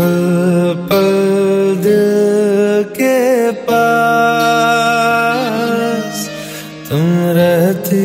पल दिल के पास तुम रहती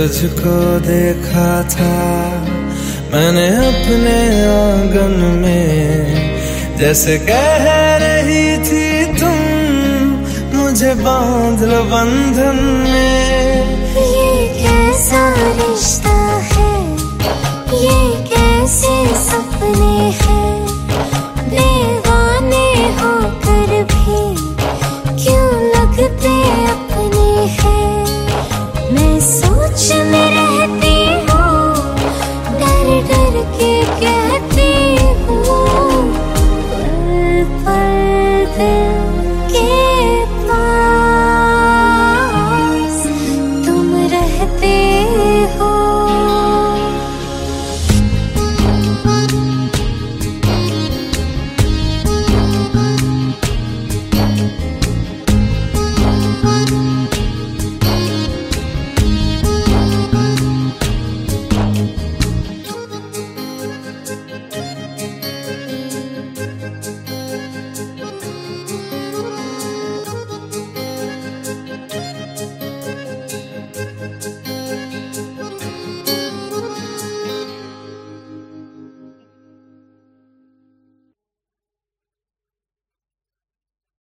तुझको देखा था। मैंने अपने आँगन में जैसे कह रही थी तुम, मुझे बाँध लो बंधन में। ये कैसा रिश्ता है? ये कैसे सब